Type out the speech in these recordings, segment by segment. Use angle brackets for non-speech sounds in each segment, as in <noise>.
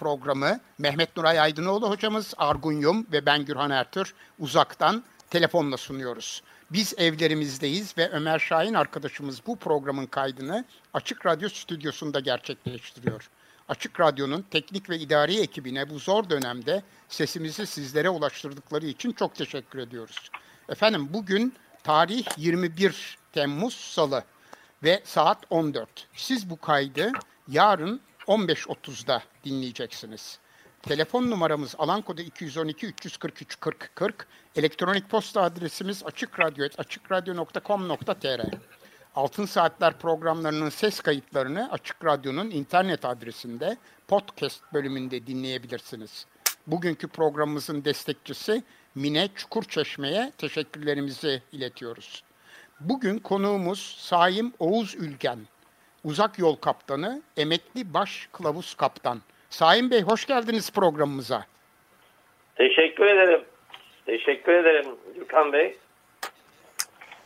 programı Mehmet Nuray Aydınoğlu hocamız, Argun Yum ve ben Gürhan Ertür uzaktan telefonla sunuyoruz. Biz evlerimizdeyiz ve Ömer Şahin arkadaşımız bu programın kaydını Açık Radyo stüdyosunda gerçekleştiriyor. Açık Radyo'nun teknik ve idari ekibine bu zor dönemde sesimizi sizlere ulaştırdıkları için çok teşekkür ediyoruz. Efendim bugün tarih 21 Temmuz Salı ve saat 14. Siz bu kaydı yarın 15.30'da dinleyeceksiniz. Telefon numaramız alan kodu 212 343 40 40. Elektronik posta adresimiz açıkradyo.com.tr. Altın Saatler programlarının ses kayıtlarını Açık Radyo'nun internet adresinde podcast bölümünde dinleyebilirsiniz. Bugünkü programımızın destekçisi Mine Çukurçeşme'ye teşekkürlerimizi iletiyoruz. Bugün konuğumuz Saim Oğuz Ülgen, uzak yol kaptanı, emekli baş kılavuz kaptan. Saim Bey hoş geldiniz programımıza. Teşekkür ederim. Teşekkür ederim Gürkan Bey.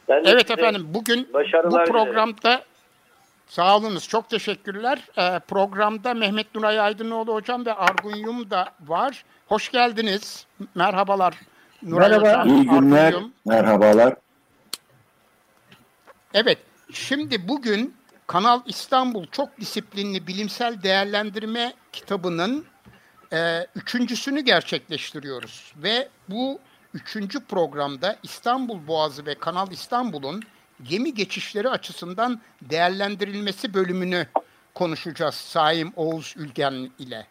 Ben evet efendim bugün bu programda dilerim. sağ olunuz çok teşekkürler. Ee, programda Mehmet Nuray Aydınoğlu hocam ve Argun Yum da var. Hoş geldiniz. Merhabalar. Nuray Merhaba. Hocam, İyi günler. Merhabalar. Evet, şimdi bugün Kanal İstanbul Çok Disiplinli Bilimsel Değerlendirme kitabının e, üçüncüsünü gerçekleştiriyoruz. Ve bu üçüncü programda İstanbul Boğazı ve Kanal İstanbul'un gemi geçişleri açısından değerlendirilmesi bölümünü konuşacağız Saim Oğuz Ülgen ile.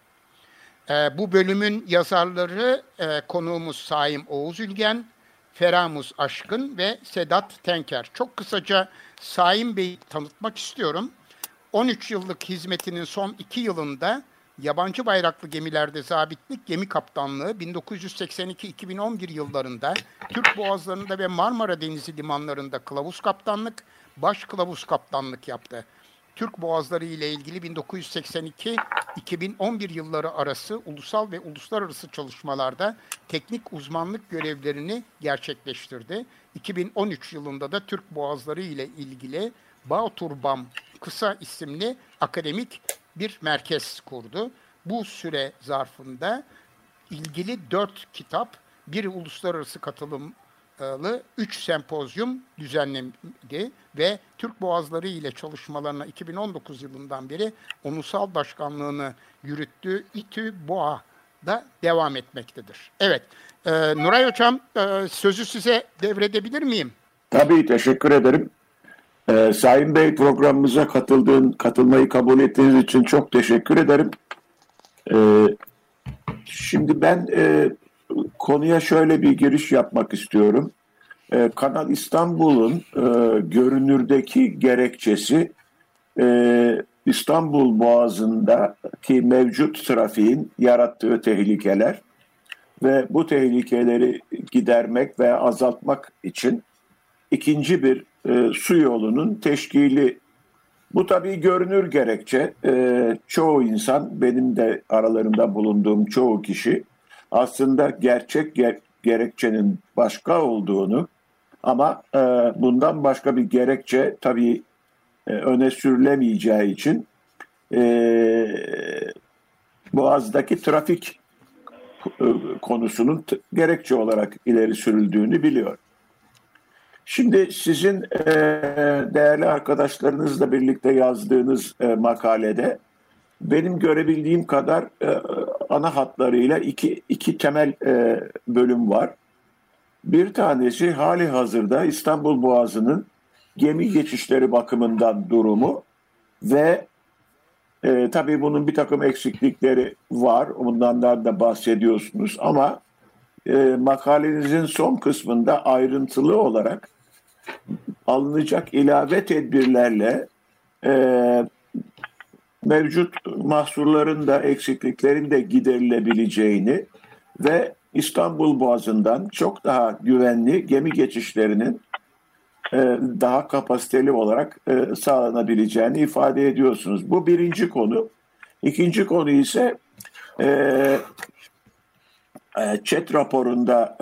E, bu bölümün yazarları e, konuğumuz Saim Oğuz Ülgen, Feramuz Aşkın ve Sedat Tenker. Çok kısaca Saim Bey'i tanıtmak istiyorum. 13 yıllık hizmetinin son 2 yılında yabancı bayraklı gemilerde zabitlik gemi kaptanlığı 1982-2011 yıllarında Türk boğazlarında ve Marmara Denizi limanlarında kılavuz kaptanlık, baş kılavuz kaptanlık yaptı. Türk boğazları ile ilgili 1982-2011 yılları arası ulusal ve uluslararası çalışmalarda teknik uzmanlık görevlerini gerçekleştirdi. 2013 yılında da Türk boğazları ile ilgili Bağturbam kısa isimli akademik bir merkez kurdu. Bu süre zarfında ilgili dört kitap, bir uluslararası katılım 3 sempozyum düzenledi ve Türk Boğazları ile çalışmalarına 2019 yılından beri onusal başkanlığını yürüttüğü İTÜ Boğa'da devam etmektedir. Evet, e, Nuray Hocam e, sözü size devredebilir miyim? Tabii, teşekkür ederim. E, Sayın Bey programımıza katıldığın, katılmayı kabul ettiğiniz için çok teşekkür ederim. E, şimdi ben e, konuya şöyle bir giriş yapmak istiyorum. Ee, Kanal İstanbul'un e, görünürdeki gerekçesi e, İstanbul Boğazı'ndaki mevcut trafiğin yarattığı tehlikeler ve bu tehlikeleri gidermek ve azaltmak için ikinci bir e, su yolunun teşkili. Bu tabii görünür gerekçe. E, çoğu insan, benim de aralarında bulunduğum çoğu kişi aslında gerçek ger- gerekçenin başka olduğunu ama e, bundan başka bir gerekçe tabii e, öne sürülemeyeceği için e, Boğaz'daki trafik e, konusunun gerekçe olarak ileri sürüldüğünü biliyor. Şimdi sizin e, değerli arkadaşlarınızla birlikte yazdığınız e, makalede benim görebildiğim kadar e, ana hatlarıyla iki, iki temel e, bölüm var. Bir tanesi hali hazırda İstanbul Boğazı'nın gemi geçişleri bakımından durumu ve e, tabii bunun bir takım eksiklikleri var. Ondan da bahsediyorsunuz ama e, makalenizin son kısmında ayrıntılı olarak alınacak ilave tedbirlerle e, mevcut mahsurların da eksikliklerin de giderilebileceğini ve İstanbul Boğazı'ndan çok daha güvenli gemi geçişlerinin e, daha kapasiteli olarak e, sağlanabileceğini ifade ediyorsunuz. Bu birinci konu. İkinci konu ise e, ÇED raporunda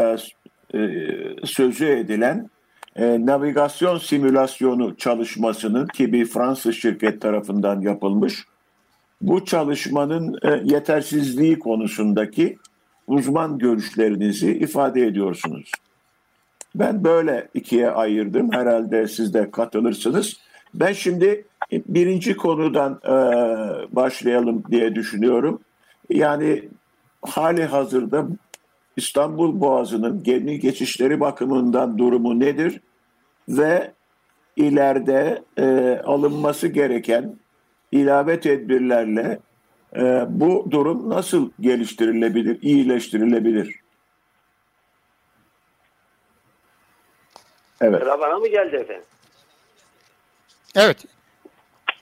sözü edilen navigasyon simülasyonu çalışmasının ki bir Fransız şirket tarafından yapılmış bu çalışmanın e, yetersizliği konusundaki uzman görüşlerinizi ifade ediyorsunuz. Ben böyle ikiye ayırdım. Herhalde siz de katılırsınız. Ben şimdi birinci konudan e, başlayalım diye düşünüyorum. Yani hali hazırda İstanbul Boğazı'nın gemi geçişleri bakımından durumu nedir? Ve ileride e, alınması gereken ilave tedbirlerle e, bu durum nasıl geliştirilebilir, iyileştirilebilir? Evet. Sıra bana mı geldi efendim? Evet.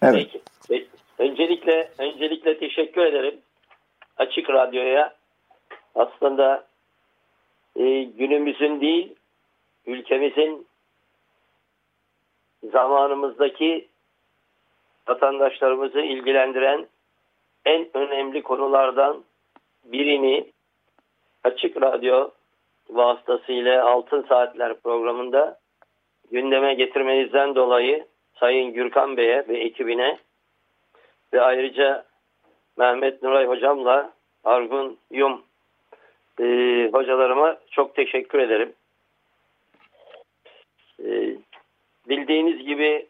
Evet. Peki. Öncelikle öncelikle teşekkür ederim. Açık Radyo'ya aslında e, günümüzün değil ülkemizin zamanımızdaki vatandaşlarımızı ilgilendiren en önemli konulardan birini Açık Radyo vasıtasıyla Altın Saatler programında gündeme getirmenizden dolayı Sayın Gürkan Bey'e ve ekibine ve ayrıca Mehmet Nuray Hocam'la Argun Yum e, hocalarıma çok teşekkür ederim. E, bildiğiniz gibi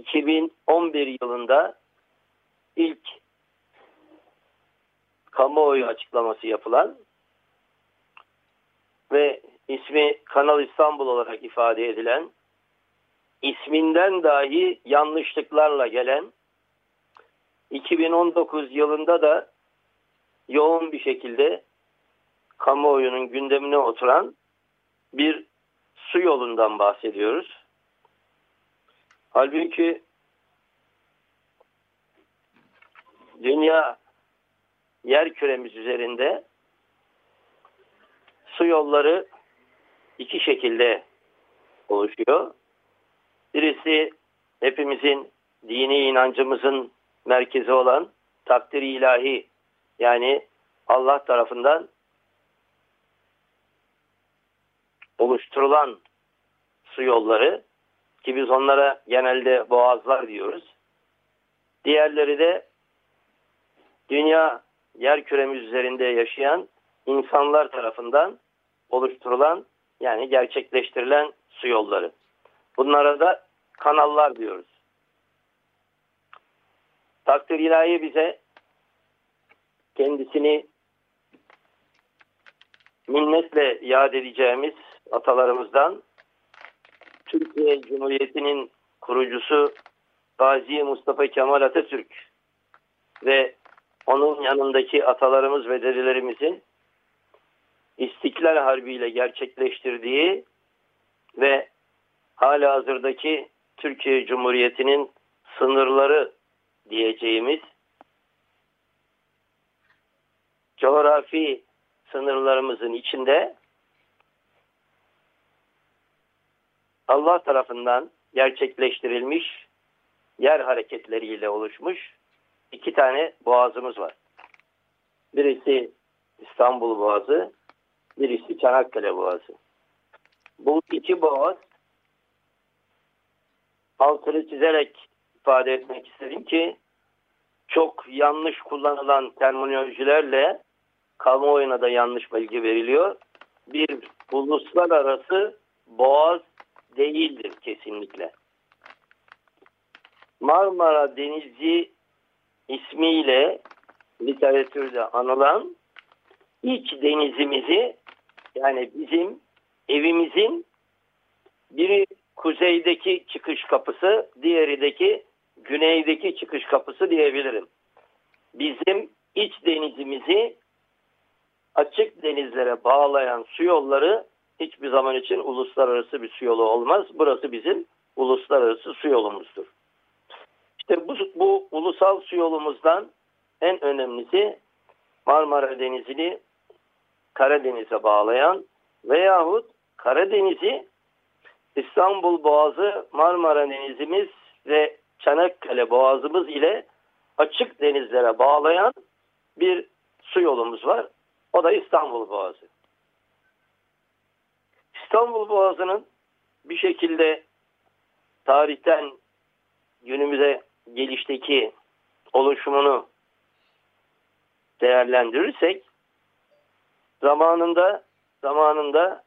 2011 yılında ilk kamuoyu açıklaması yapılan ve ismi Kanal İstanbul olarak ifade edilen isminden dahi yanlışlıklarla gelen 2019 yılında da yoğun bir şekilde kamuoyunun gündemine oturan bir su yolundan bahsediyoruz. Halbuki dünya yer küremiz üzerinde su yolları iki şekilde oluşuyor. Birisi hepimizin dini inancımızın merkezi olan takdiri ilahi yani Allah tarafından oluşturulan su yolları ki biz onlara genelde boğazlar diyoruz. Diğerleri de dünya yer küremiz üzerinde yaşayan insanlar tarafından oluşturulan yani gerçekleştirilen su yolları. Bunlara da kanallar diyoruz. Takdir ilahi bize kendisini minnetle yad edeceğimiz atalarımızdan Türkiye Cumhuriyeti'nin kurucusu Gazi Mustafa Kemal Atatürk ve onun yanındaki atalarımız ve dedelerimizin İstiklal Harbi ile gerçekleştirdiği ve hala hazırdaki Türkiye Cumhuriyeti'nin sınırları diyeceğimiz coğrafi sınırlarımızın içinde Allah tarafından gerçekleştirilmiş yer hareketleriyle oluşmuş iki tane boğazımız var. Birisi İstanbul Boğazı, birisi Çanakkale Boğazı. Bu iki boğaz altını çizerek ifade etmek istedim ki çok yanlış kullanılan terminolojilerle kamuoyuna da yanlış bilgi veriliyor. Bir uluslararası boğaz değildir kesinlikle. Marmara Denizi ismiyle literatürde anılan iç denizimizi yani bizim evimizin biri kuzeydeki çıkış kapısı, diğerideki güneydeki çıkış kapısı diyebilirim. Bizim iç denizimizi açık denizlere bağlayan su yolları hiçbir zaman için uluslararası bir su yolu olmaz. Burası bizim uluslararası su yolumuzdur. İşte bu, bu ulusal su yolumuzdan en önemlisi Marmara Denizi'ni Karadeniz'e bağlayan veyahut Karadeniz'i İstanbul Boğazı, Marmara Denizimiz ve Çanakkale Boğazımız ile açık denizlere bağlayan bir su yolumuz var. O da İstanbul Boğazı. İstanbul Boğazı'nın bir şekilde tarihten günümüze gelişteki oluşumunu değerlendirirsek zamanında zamanında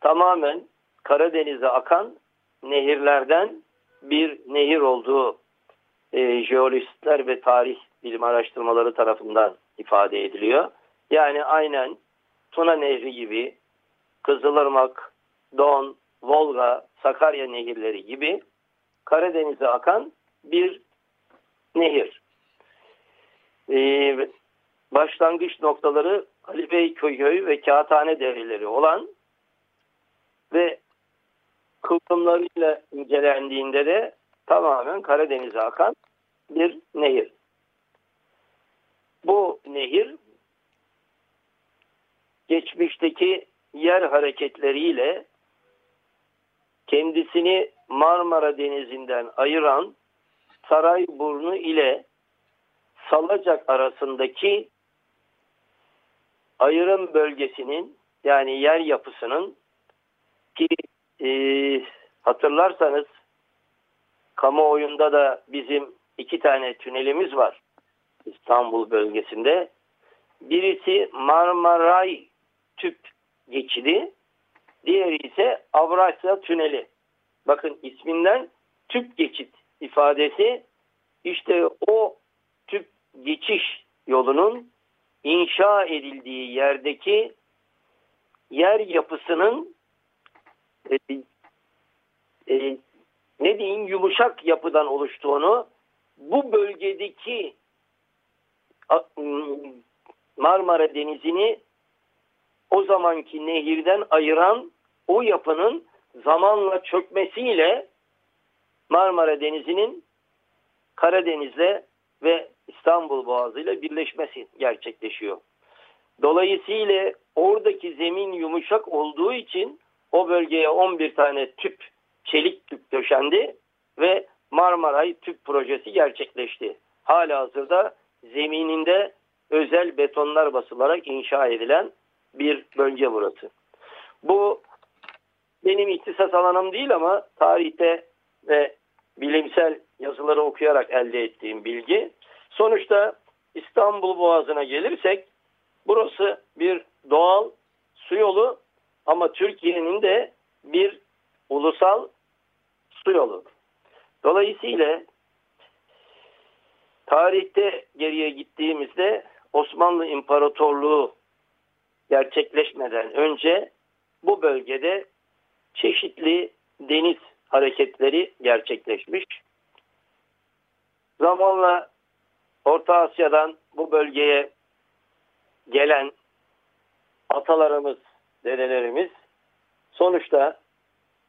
tamamen Karadeniz'e akan nehirlerden bir nehir olduğu e, jeolojistler ve tarih bilim araştırmaları tarafından ifade ediliyor. Yani aynen Tuna Nehri gibi Kızılırmak, Don, Volga, Sakarya nehirleri gibi Karadeniz'e akan bir nehir. Ee, başlangıç noktaları Ali Bey Köyköy ve Kağıthane devreleri olan ve kıvrımlarıyla incelendiğinde de tamamen Karadeniz'e akan bir nehir. Bu nehir geçmişteki yer hareketleriyle kendisini Marmara Denizi'nden ayıran Sarayburnu ile Salacak arasındaki ayrım bölgesinin yani yer yapısının ki e, hatırlarsanız kamuoyunda da bizim iki tane tünelimiz var İstanbul bölgesinde. Birisi Marmaray tüp geçidi, diğeri ise Avrasya tüneli. Bakın isminden tüp geçit ifadesi işte o tüp geçiş yolunun inşa edildiği yerdeki yer yapısının e, e, ne diyeyim yumuşak yapıdan oluştuğunu bu bölgedeki Marmara Denizi'ni o zamanki nehirden ayıran o yapının zamanla çökmesiyle Marmara Denizi'nin Karadeniz'le ve İstanbul Boğazı ile birleşmesi gerçekleşiyor. Dolayısıyla oradaki zemin yumuşak olduğu için o bölgeye 11 tane tüp, çelik tüp döşendi ve Marmaray tüp projesi gerçekleşti. Hala hazırda zemininde özel betonlar basılarak inşa edilen bir bölge burası. Bu benim ihtisas alanım değil ama tarihte ve bilimsel yazıları okuyarak elde ettiğim bilgi. Sonuçta İstanbul Boğazı'na gelirsek burası bir doğal su yolu ama Türkiye'nin de bir ulusal su yolu. Dolayısıyla tarihte geriye gittiğimizde Osmanlı İmparatorluğu gerçekleşmeden önce bu bölgede çeşitli deniz hareketleri gerçekleşmiş. Zamanla Orta Asya'dan bu bölgeye gelen atalarımız, dedelerimiz sonuçta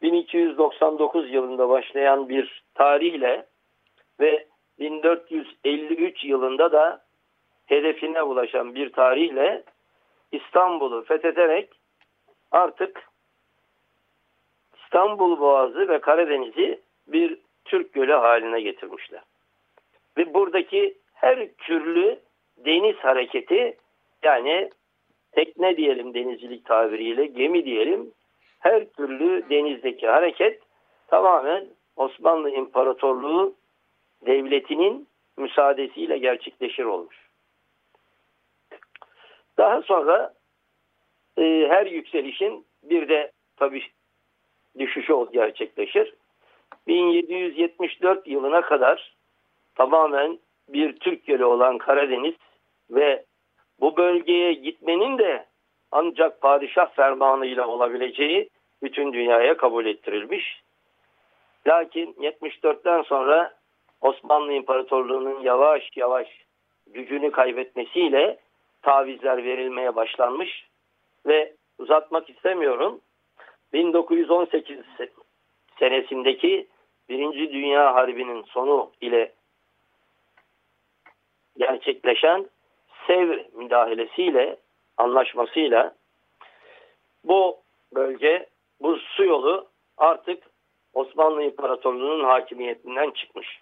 1299 yılında başlayan bir tarihle ve 1453 yılında da hedefine ulaşan bir tarihle İstanbul'u fethederek artık İstanbul Boğazı ve Karadeniz'i bir Türk gölü haline getirmişler. Ve buradaki her türlü deniz hareketi yani tekne diyelim denizcilik tabiriyle gemi diyelim her türlü denizdeki hareket tamamen Osmanlı İmparatorluğu devletinin müsaadesiyle gerçekleşir olmuş. Daha sonra e, her yükselişin bir de tabii düşüşü gerçekleşir. 1774 yılına kadar tamamen bir Türk gölü olan Karadeniz ve bu bölgeye gitmenin de ancak padişah fermanıyla olabileceği bütün dünyaya kabul ettirilmiş. Lakin 74'ten sonra Osmanlı İmparatorluğu'nun yavaş yavaş gücünü kaybetmesiyle tavizler verilmeye başlanmış ve uzatmak istemiyorum. 1918 senesindeki Birinci Dünya Harbi'nin sonu ile gerçekleşen Sevr müdahalesiyle, anlaşmasıyla bu bölge, bu su yolu artık Osmanlı İmparatorluğu'nun hakimiyetinden çıkmış.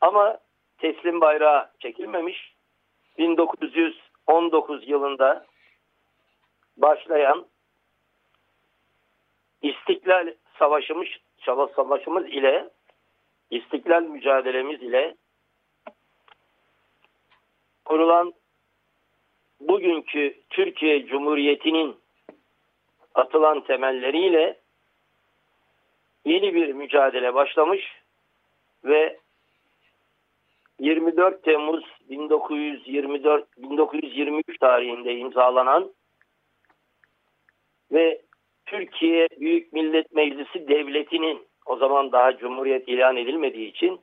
Ama teslim bayrağı çekilmemiş. 1919 yılında başlayan İstiklal Savaşımız, Savaşımız ile İstiklal mücadelemiz ile kurulan bugünkü Türkiye Cumhuriyeti'nin atılan temelleriyle yeni bir mücadele başlamış ve 24 Temmuz 1924 1923 tarihinde imzalanan ve Türkiye Büyük Millet Meclisi devletinin o zaman daha cumhuriyet ilan edilmediği için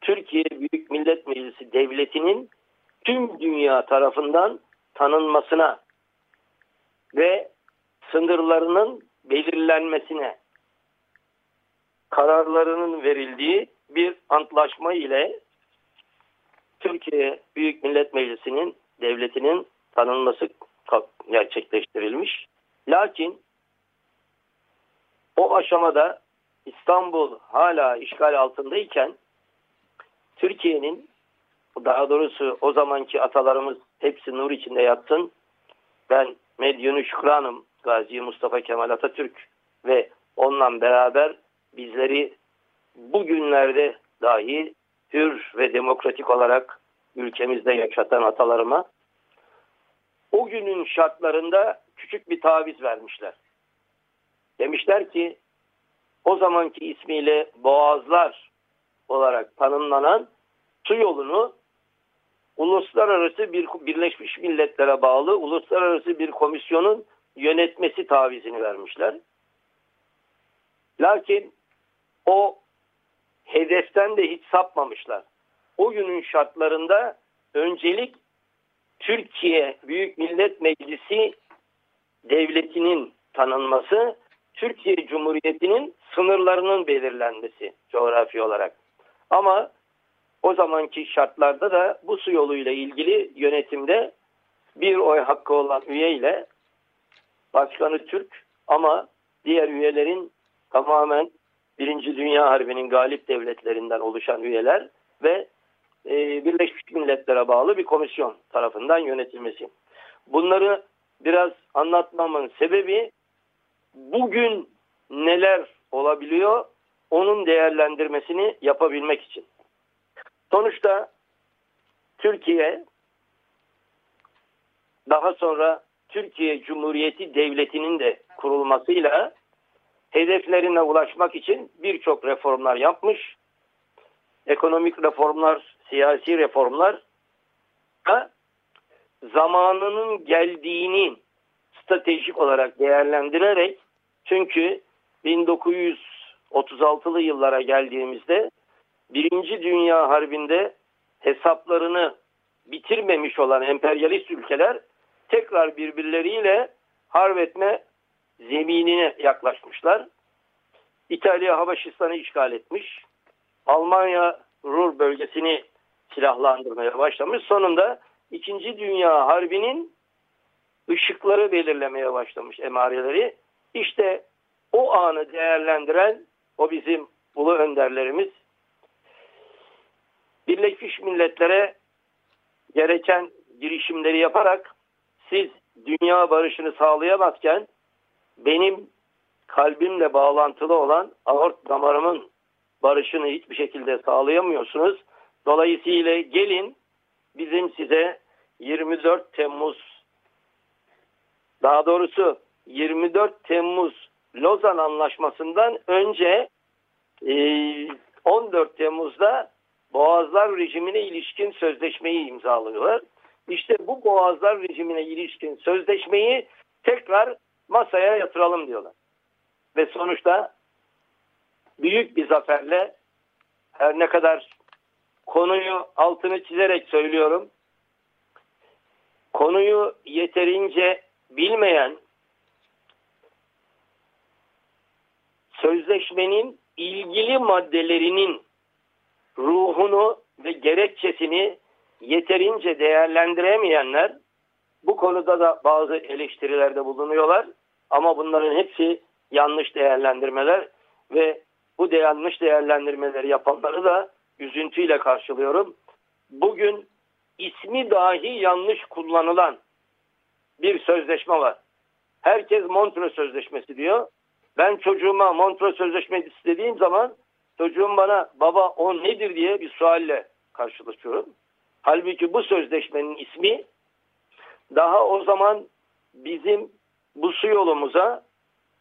Türkiye Büyük Millet Meclisi devletinin tüm dünya tarafından tanınmasına ve sınırlarının belirlenmesine kararlarının verildiği bir antlaşma ile Türkiye Büyük Millet Meclisi'nin devletinin tanınması gerçekleştirilmiş. Lakin o aşamada İstanbul hala işgal altındayken Türkiye'nin daha doğrusu o zamanki atalarımız hepsi nur içinde yatsın. Ben Medyun'u Şükran'ım Gazi Mustafa Kemal Atatürk ve onunla beraber bizleri bugünlerde dahi hür ve demokratik olarak ülkemizde yaşatan atalarıma o günün şartlarında küçük bir taviz vermişler. Demişler ki o zamanki ismiyle Boğazlar olarak tanımlanan su yolunu uluslararası bir Birleşmiş Milletler'e bağlı uluslararası bir komisyonun yönetmesi tavizini vermişler. Lakin o hedeften de hiç sapmamışlar. O günün şartlarında öncelik Türkiye Büyük Millet Meclisi devletinin tanınması, Türkiye Cumhuriyeti'nin sınırlarının belirlenmesi coğrafi olarak. Ama o zamanki şartlarda da bu su yoluyla ilgili yönetimde bir oy hakkı olan üye ile başkanı Türk ama diğer üyelerin tamamen Birinci Dünya Harbi'nin galip devletlerinden oluşan üyeler ve e, Birleşmiş Milletler'e bağlı bir komisyon tarafından yönetilmesi. Bunları biraz anlatmamın sebebi bugün neler olabiliyor onun değerlendirmesini yapabilmek için. Sonuçta Türkiye daha sonra Türkiye Cumhuriyeti Devleti'nin de kurulmasıyla hedeflerine ulaşmak için birçok reformlar yapmış. Ekonomik reformlar, siyasi reformlar da zamanının geldiğini stratejik olarak değerlendirerek çünkü 1936'lı yıllara geldiğimizde Birinci Dünya Harbi'nde hesaplarını bitirmemiş olan emperyalist ülkeler tekrar birbirleriyle harp etme zeminine yaklaşmışlar. İtalya Habeşistan'ı işgal etmiş. Almanya Ruhr bölgesini silahlandırmaya başlamış. Sonunda İkinci Dünya Harbi'nin ışıkları belirlemeye başlamış emareleri. İşte o anı değerlendiren o bizim ulu önderlerimiz Birleşmiş Milletler'e gereken girişimleri yaparak siz dünya barışını sağlayamazken benim kalbimle bağlantılı olan aort damarımın barışını hiçbir şekilde sağlayamıyorsunuz. Dolayısıyla gelin bizim size 24 Temmuz daha doğrusu 24 Temmuz Lozan Anlaşması'ndan önce 14 Temmuz'da Boğazlar rejimine ilişkin sözleşmeyi imzalıyorlar. İşte bu Boğazlar rejimine ilişkin sözleşmeyi tekrar masaya yatıralım diyorlar. Ve sonuçta büyük bir zaferle her ne kadar konuyu altını çizerek söylüyorum. Konuyu yeterince bilmeyen sözleşmenin ilgili maddelerinin ruhunu ve gerekçesini yeterince değerlendiremeyenler bu konuda da bazı eleştirilerde bulunuyorlar. Ama bunların hepsi yanlış değerlendirmeler ve bu de yanlış değerlendirmeleri yapanları da üzüntüyle karşılıyorum. Bugün ismi dahi yanlış kullanılan bir sözleşme var. Herkes Montreux Sözleşmesi diyor. Ben çocuğuma Montreux Sözleşmesi istediğim zaman çocuğum bana baba o nedir diye bir sualle karşılaşıyorum. Halbuki bu sözleşmenin ismi daha o zaman bizim bu su yolumuza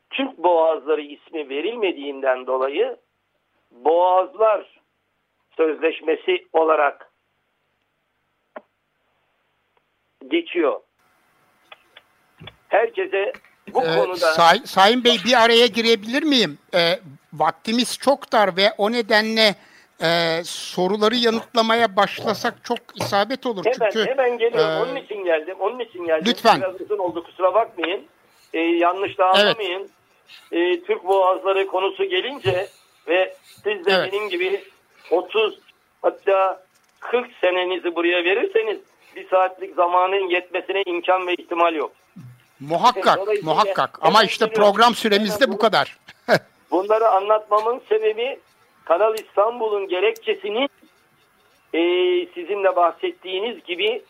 Türk Boğazları ismi verilmediğinden dolayı Boğazlar Sözleşmesi olarak geçiyor. Herkese bu Ee, konuda Say- Sayın Bey bir araya girebilir miyim? Ee, vaktimiz çok dar ve o nedenle e, soruları yanıtlamaya başlasak çok isabet olur. hemen Çünkü hemen geliyorum. e, onun için geldim. Onun için geldim. Lütfen. Biraz uzun oldu kusura bakmayın. Ee, yanlış da anlamayın. Ee, Türk Boğazları konusu gelince ve siz de Evet. benim gibi 30 hatta 40 senenizi buraya verirseniz bir saatlik zamanın yetmesine imkan ve ihtimal yok. muhakkak <laughs> muhakkak ama işte program süremiz de Hemen bu kadar. <laughs> Bunları anlatmamın sebebi Kanal İstanbul'un gerekçesinin e, sizin de bahsettiğiniz gibi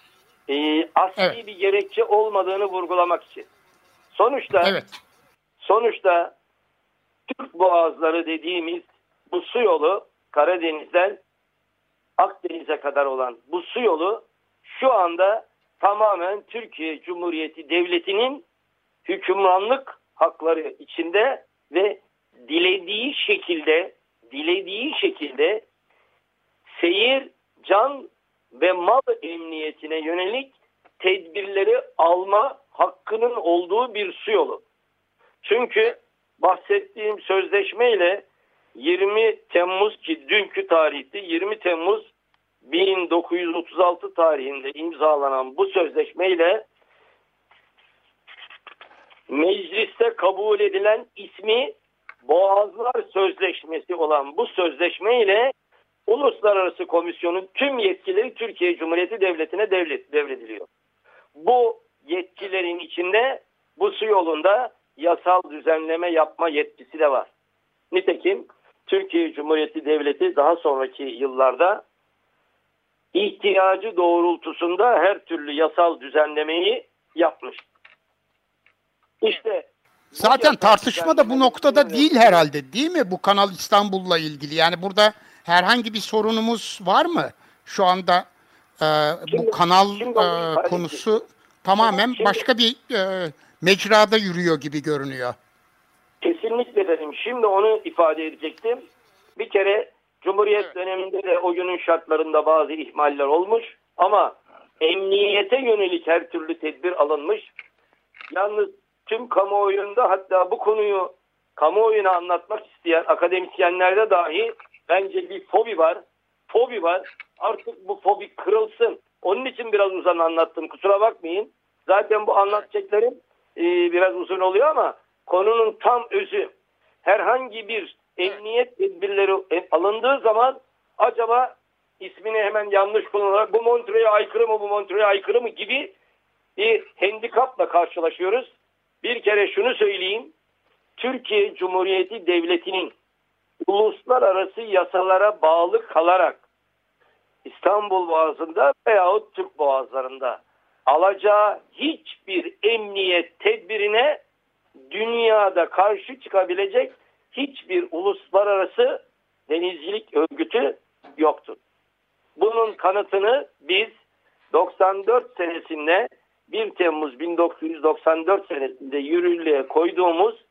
e, asli Evet. bir gerekçe olmadığını vurgulamak için. Sonuçta evet. sonuçta Türk Boğazları dediğimiz bu su yolu Karadeniz'den Akdeniz'e kadar olan bu su yolu şu anda tamamen Türkiye Cumhuriyeti Devleti'nin hükümranlık hakları içinde ve dilediği şekilde dilediği şekilde seyir, can ve mal emniyetine yönelik tedbirleri alma hakkının olduğu bir su yolu. Çünkü bahsettiğim sözleşmeyle 20 Temmuz ki dünkü tarihte 20 Temmuz 1936 tarihinde imzalanan bu sözleşmeyle mecliste kabul edilen ismi Boğazlar Sözleşmesi olan bu sözleşme ile Uluslararası Komisyon'un tüm yetkileri Türkiye Cumhuriyeti Devleti'ne devlet, devrediliyor. Bu yetkilerin içinde bu su yolunda yasal düzenleme yapma yetkisi de var. Nitekim Türkiye Cumhuriyeti Devleti daha sonraki yıllarda ihtiyacı doğrultusunda her türlü yasal düzenlemeyi yapmış. İşte Zaten tartışma da bu noktada değil herhalde değil mi? Bu Kanal İstanbul'la ilgili. Yani burada herhangi bir sorunumuz var mı? Şu anda e, Şimdi- bu kanal şimdi e, konusu tamamen Şimdi- başka bir e, mecrada yürüyor gibi görünüyor. Kesinlikle efendim. Şimdi onu ifade edecektim. Bir kere Cumhuriyet Evet. döneminde de o günün şartlarında bazı ihmaller olmuş ama emniyete yönelik her türlü tedbir alınmış. Yalnız tüm kamuoyunda hatta bu konuyu kamuoyuna anlatmak isteyen akademisyenlerde dahi bence bir fobi var. Fobi var. Artık bu fobi kırılsın. Onun için biraz uzun anlattım. Kusura bakmayın. Zaten bu anlatacaklarım e, biraz uzun oluyor ama konunun tam özü herhangi bir emniyet tedbirleri e, alındığı zaman acaba ismini hemen yanlış kullanarak bu Montreux'e aykırı mı bu Montreux'e aykırı mı gibi bir handikapla karşılaşıyoruz. Bir kere şunu söyleyeyim. Türkiye Cumhuriyeti Devleti'nin uluslararası yasalara bağlı kalarak İstanbul Boğazı'nda veyahut Türk Boğazları'nda alacağı hiçbir emniyet tedbirine dünyada karşı çıkabilecek hiçbir uluslararası denizcilik örgütü yoktur. Bunun kanıtını biz 94 senesinde 1 Temmuz 1994 senesinde yürürlüğe koyduğumuz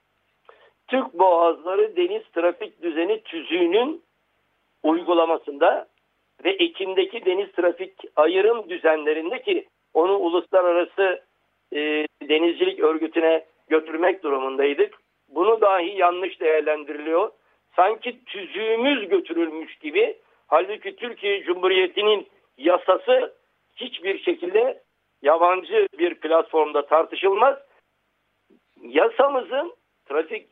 Türk Boğazları Deniz Trafik Düzeni tüzüğünün uygulamasında ve Ekim'deki deniz trafik ayrım düzenlerinde ki onu uluslararası e, denizcilik örgütüne götürmek durumundaydık. Bunu dahi yanlış değerlendiriliyor. Sanki tüzüğümüz götürülmüş gibi halbuki Türkiye Cumhuriyeti'nin yasası hiçbir şekilde yabancı bir platformda tartışılmaz. Yasamızın trafik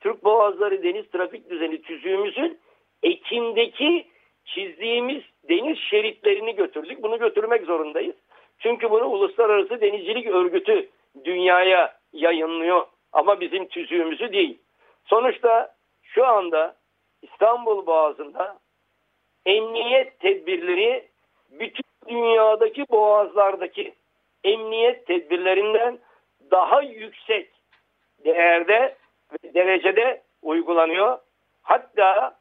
Türk Boğazları Deniz Trafik Düzeni tüzüğümüzün Ekim'deki çizdiğimiz deniz şeritlerini götürdük. Bunu götürmek zorundayız. Çünkü bunu Uluslararası Denizcilik Örgütü dünyaya yayınlıyor ama bizim tüzüğümüzü değil. Sonuçta şu anda İstanbul Boğazı'nda emniyet tedbirleri bütün dünyadaki boğazlardaki emniyet tedbirlerinden daha yüksek değerde ve derecede uygulanıyor. Hatta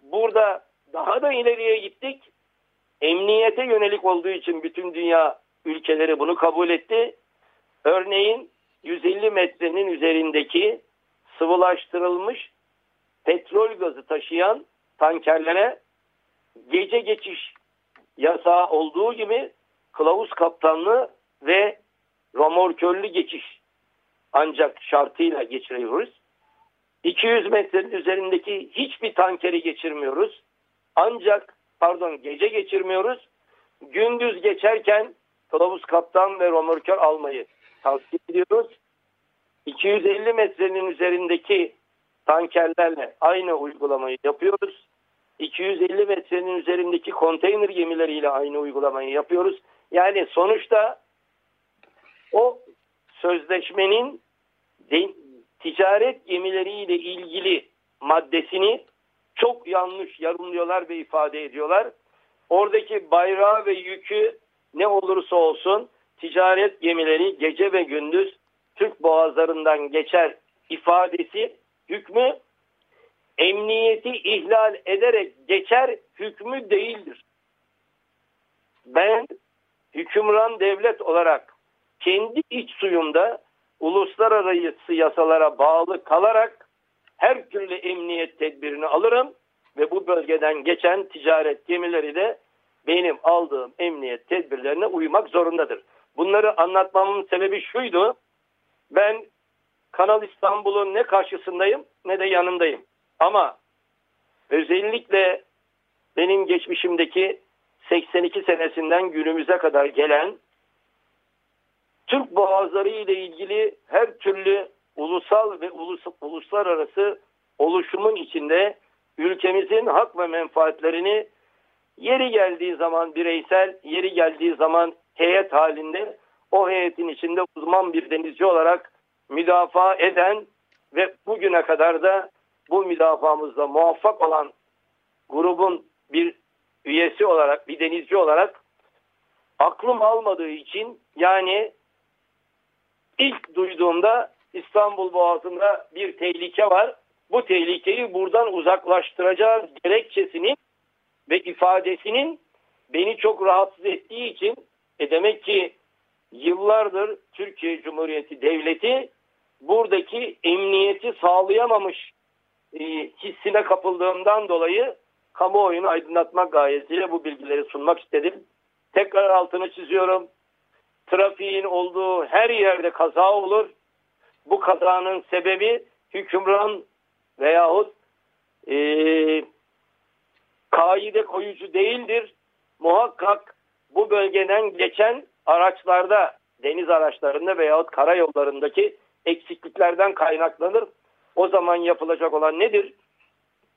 burada daha da ileriye gittik. Emniyete yönelik olduğu için bütün dünya ülkeleri bunu kabul etti. Örneğin 150 metrenin üzerindeki sıvılaştırılmış petrol gazı taşıyan tankerlere gece geçiş yasağı olduğu gibi kılavuz kaptanlı ve romorkörlü geçiş ancak şartıyla geçiriyoruz. 200 metrenin üzerindeki hiçbir tankeri geçirmiyoruz. Ancak pardon gece geçirmiyoruz. Gündüz geçerken kılavuz kaptan ve romorkör almayı tavsiye ediyoruz. 250 metrenin üzerindeki tankerlerle aynı uygulamayı yapıyoruz. 250 metrenin üzerindeki konteyner gemileriyle aynı uygulamayı yapıyoruz. Yani sonuçta o sözleşmenin ticaret gemileriyle ilgili maddesini çok yanlış yorumluyorlar ve ifade ediyorlar. Oradaki bayrağı ve yükü ne olursa olsun ticaret gemileri gece ve gündüz Türk boğazlarından geçer ifadesi hükmü emniyeti ihlal ederek geçer hükmü değildir. Ben hükümran devlet olarak kendi iç suyumda uluslararası yasalara bağlı kalarak her türlü emniyet tedbirini alırım ve bu bölgeden geçen ticaret gemileri de benim aldığım emniyet tedbirlerine uymak zorundadır. Bunları anlatmamın sebebi şuydu. Ben Kanal İstanbul'un ne karşısındayım ne de yanındayım. Ama özellikle benim geçmişimdeki 82 senesinden günümüze kadar gelen Türk boğazları ile ilgili her türlü ulusal ve ulus, uluslararası oluşumun içinde ülkemizin hak ve menfaatlerini yeri geldiği zaman bireysel, yeri geldiği zaman heyet halinde o heyetin içinde uzman bir denizci olarak müdafaa eden ve bugüne kadar da bu müdafamızda muvaffak olan grubun bir üyesi olarak, bir denizci olarak aklım almadığı için yani ilk duyduğumda İstanbul Boğazı'nda bir tehlike var. Bu tehlikeyi buradan uzaklaştıracağız gerekçesinin ve ifadesinin beni çok rahatsız ettiği için e demek ki yıllardır Türkiye Cumhuriyeti Devleti buradaki emniyeti sağlayamamış e, hissine kapıldığımdan dolayı kamuoyunu aydınlatmak gayesiyle bu bilgileri sunmak istedim. Tekrar altını çiziyorum. Trafiğin olduğu her yerde kaza olur. Bu kazanın sebebi hükümran veyahut e, kaide koyucu değildir. Muhakkak bu bölgeden geçen araçlarda, deniz araçlarında veyahut karayollarındaki eksikliklerden kaynaklanır. O zaman yapılacak olan nedir?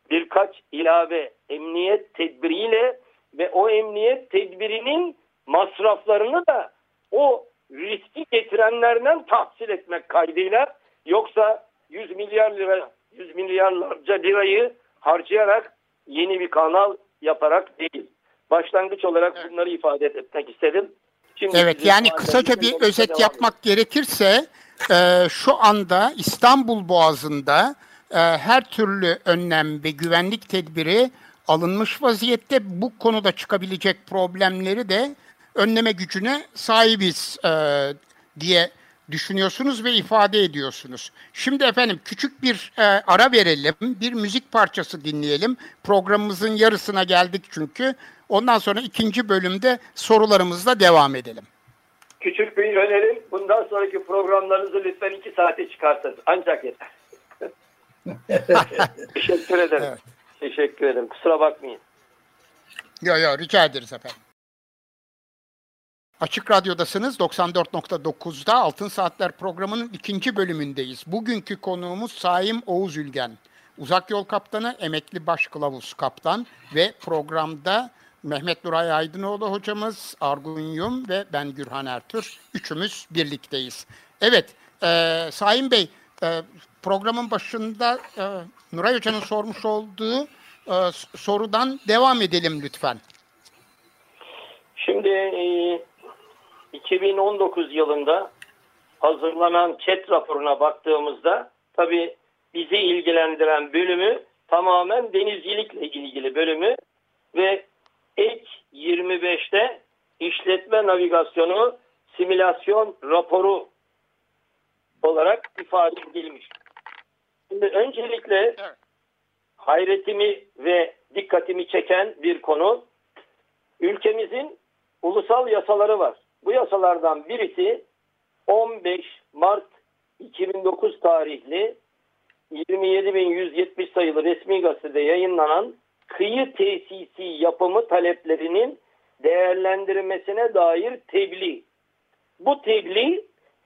Birkaç ilave emniyet tedbiriyle ve o emniyet tedbirinin masraflarını da o riski getirenlerden tahsil etmek kaydıyla yoksa 100 milyar lira 100 milyarlarca lirayı harcayarak yeni bir kanal yaparak değil. Başlangıç olarak evet. bunları ifade etmek istedim. Şimdi evet yani kısaca bir özet yapmak ediyor. gerekirse e, şu anda İstanbul Boğazı'nda e, her türlü önlem ve güvenlik tedbiri alınmış vaziyette. Bu konuda çıkabilecek problemleri de önleme gücüne sahibiz e, diye düşünüyorsunuz ve ifade ediyorsunuz. Şimdi efendim küçük bir e, ara verelim, bir müzik parçası dinleyelim. Programımızın yarısına geldik çünkü. Ondan sonra ikinci bölümde sorularımızla devam edelim. Küçük bir önerim, bundan sonraki programlarınızı lütfen iki saate çıkartın. Ancak yeter. <laughs> Teşekkür ederim. Evet. Teşekkür ederim. Kusura bakmayın. Yok yok rica ederiz efendim. Açık Radyo'dasınız 94.9'da Altın Saatler programının ikinci bölümündeyiz. Bugünkü konuğumuz Saim Oğuz Ülgen. Uzak Yol Kaptanı, emekli baş kılavuz kaptan ve programda Mehmet Nuray Aydınoğlu hocamız, Argun Yum ve ben Gürhan Ertür. Üçümüz birlikteyiz. Evet, e, Sayın Bey, e, programın başında e, Nuray Hoca'nın sormuş olduğu e, sorudan devam edelim lütfen. Şimdi e, 2019 yılında hazırlanan ÇED raporuna baktığımızda tabii bizi ilgilendiren bölümü tamamen denizcilikle ilgili bölümü ve ek 25'te işletme navigasyonu simülasyon raporu olarak ifade edilmiş. Şimdi öncelikle hayretimi ve dikkatimi çeken bir konu ülkemizin ulusal yasaları var. Bu yasalardan birisi 15 Mart 2009 tarihli 27.170 sayılı resmi gazetede yayınlanan kıyı tesisi yapımı taleplerinin değerlendirilmesine dair tebliğ. Bu tebliğ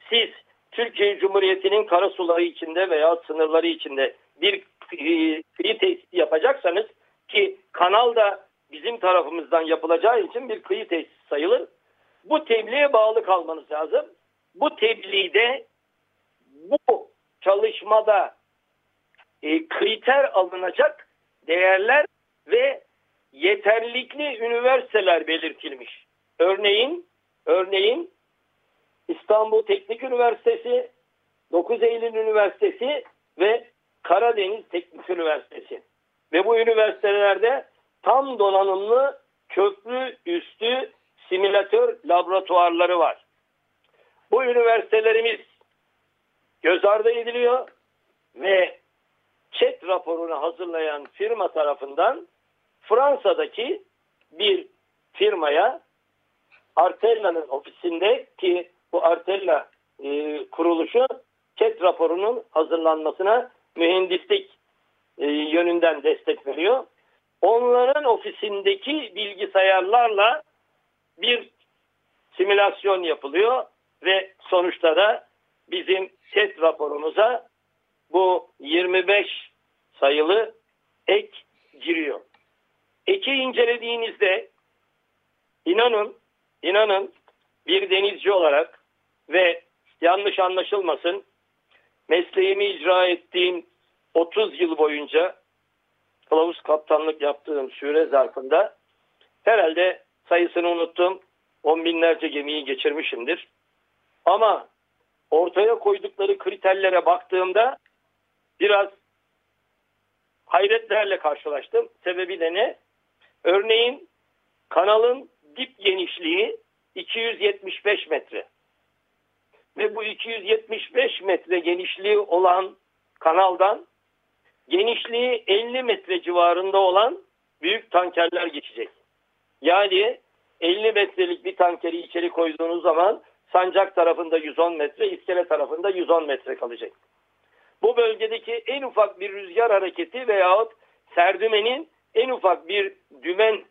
siz Türkiye Cumhuriyeti'nin karasuları içinde veya sınırları içinde bir kıyı tesisi yapacaksanız ki kanal da bizim tarafımızdan yapılacağı için bir kıyı tesisi sayılır. Bu tebliğe bağlı kalmanız lazım. Bu tebliğde bu çalışmada e, kriter alınacak değerler ve yeterlikli üniversiteler belirtilmiş. Örneğin örneğin İstanbul Teknik Üniversitesi, 9 Eylül Üniversitesi ve Karadeniz Teknik Üniversitesi. Ve bu üniversitelerde tam donanımlı köprü üstü simülatör laboratuvarları var. Bu üniversitelerimiz göz ardı ediliyor ve chat raporunu hazırlayan firma tarafından Fransa'daki bir firmaya Artella'nın ofisinde ki bu Artella e, kuruluşu chat raporunun hazırlanmasına mühendislik e, yönünden destek veriyor. Onların ofisindeki bilgisayarlarla bir simülasyon yapılıyor ve sonuçta da bizim chat raporumuza bu 25 sayılı ek giriyor. Eki incelediğinizde inanın inanın bir denizci olarak ve yanlış anlaşılmasın mesleğimi icra ettiğim 30 yıl boyunca kılavuz kaptanlık yaptığım süre zarfında herhalde sayısını unuttum. On binlerce gemiyi geçirmişimdir. Ama ortaya koydukları kriterlere baktığımda biraz hayretlerle karşılaştım. Sebebi de ne? Örneğin kanalın dip genişliği 275 metre. Ve bu 275 metre genişliği olan kanaldan genişliği 50 metre civarında olan büyük tankerler geçecek. Yani 50 metrelik bir tankeri içeri koyduğunuz zaman sancak tarafında 110 metre, iskele tarafında 110 metre kalacak. Bu bölgedeki en ufak bir rüzgar hareketi veyahut serdümenin en ufak bir dümen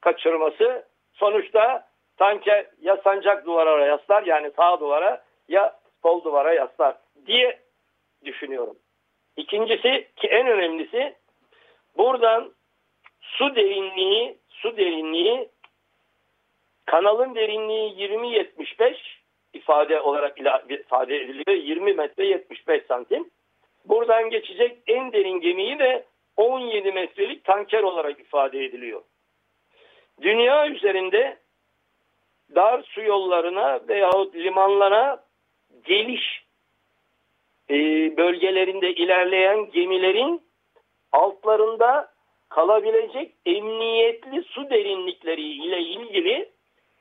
kaçırması sonuçta tanker ya sancak duvara yaslar yani sağ duvara ya sol duvara yaslar diye düşünüyorum. İkincisi ki en önemlisi buradan su derinliği su derinliği kanalın derinliği 20-75 ifade olarak ifade ediliyor. 20 metre 75 santim. Buradan geçecek en derin gemiyi de 17 metrelik tanker olarak ifade ediliyor. Dünya üzerinde dar su yollarına veyahut limanlara geliş e, bölgelerinde ilerleyen gemilerin altlarında kalabilecek emniyetli su derinlikleri ile ilgili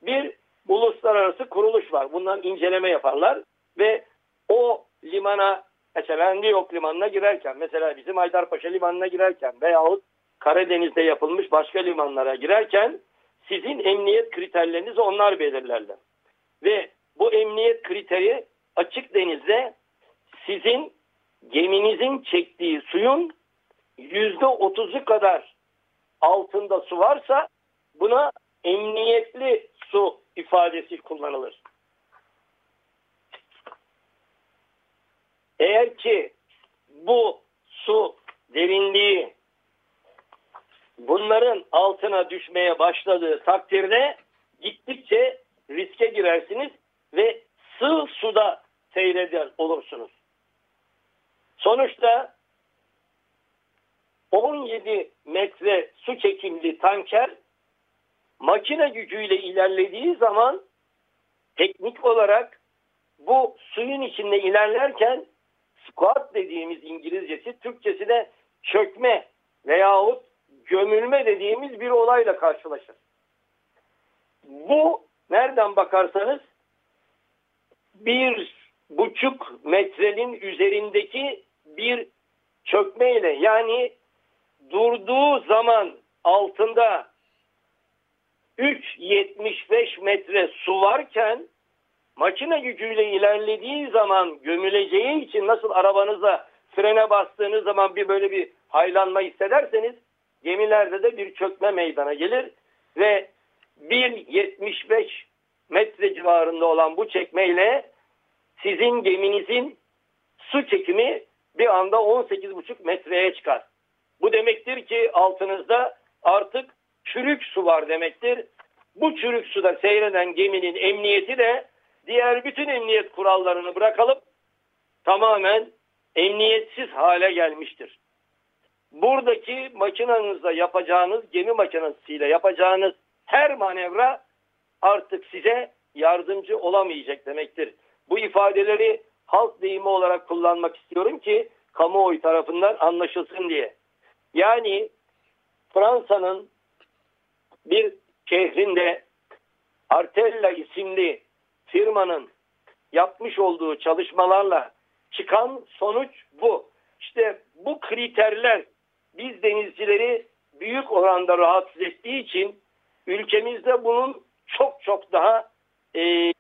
bir uluslararası kuruluş var. Bundan inceleme yaparlar ve o limana mesela New York limanına girerken mesela bizim Haydarpaşa limanına girerken veyahut Karadeniz'de yapılmış başka limanlara girerken sizin emniyet kriterlerinizi onlar belirlerler. Ve bu emniyet kriteri açık denizde sizin geminizin çektiği suyun yüzde otuzu kadar altında su varsa buna emniyetli su ifadesi kullanılır. Eğer ki bu su derinliği bunların altına düşmeye başladığı takdirde gittikçe riske girersiniz ve sığ suda seyreder olursunuz. Sonuçta 17 metre su çekimli tanker makine gücüyle ilerlediği zaman teknik olarak bu suyun içinde ilerlerken squat dediğimiz İngilizcesi, Türkçesi de çökme veyahut gömülme dediğimiz bir olayla karşılaşır. Bu nereden bakarsanız bir buçuk metrenin üzerindeki bir çökmeyle yani durduğu zaman altında 3.75 metre su varken makine gücüyle ilerlediği zaman gömüleceği için nasıl arabanıza frene bastığınız zaman bir böyle bir haylanma hissederseniz gemilerde de bir çökme meydana gelir ve 1.75 metre civarında olan bu çekmeyle sizin geminizin su çekimi bir anda 18,5 metreye çıkar. Bu demektir ki altınızda artık çürük su var demektir. Bu çürük suda seyreden geminin emniyeti de diğer bütün emniyet kurallarını bırakalım tamamen emniyetsiz hale gelmiştir. Buradaki makinanızda yapacağınız, gemi makinesiyle yapacağınız her manevra artık size yardımcı olamayacak demektir. Bu ifadeleri halk deyimi olarak kullanmak istiyorum ki kamuoyu tarafından anlaşılsın diye. Yani Fransa'nın bir şehrinde Artella isimli firmanın yapmış olduğu çalışmalarla çıkan sonuç bu. İşte bu kriterler biz denizcileri büyük oranda rahatsız ettiği için ülkemizde bunun çok çok daha e,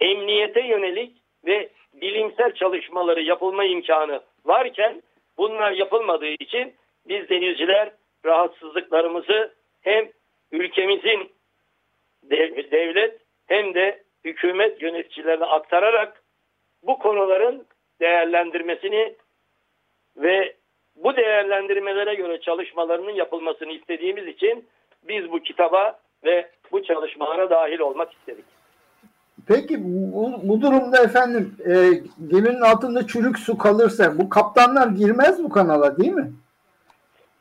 emniyete yönelik ve bilimsel çalışmaları yapılma imkanı varken bunlar yapılmadığı için biz denizciler rahatsızlıklarımızı hem ülkemizin devlet hem de hükümet yöneticilerine aktararak bu konuların değerlendirmesini ve bu değerlendirmelere göre çalışmalarının yapılmasını istediğimiz için biz bu kitaba ve bu çalışmalara dahil olmak istedik. Peki bu, bu durumda efendim e, geminin altında çürük su kalırsa bu kaptanlar girmez bu kanala değil mi?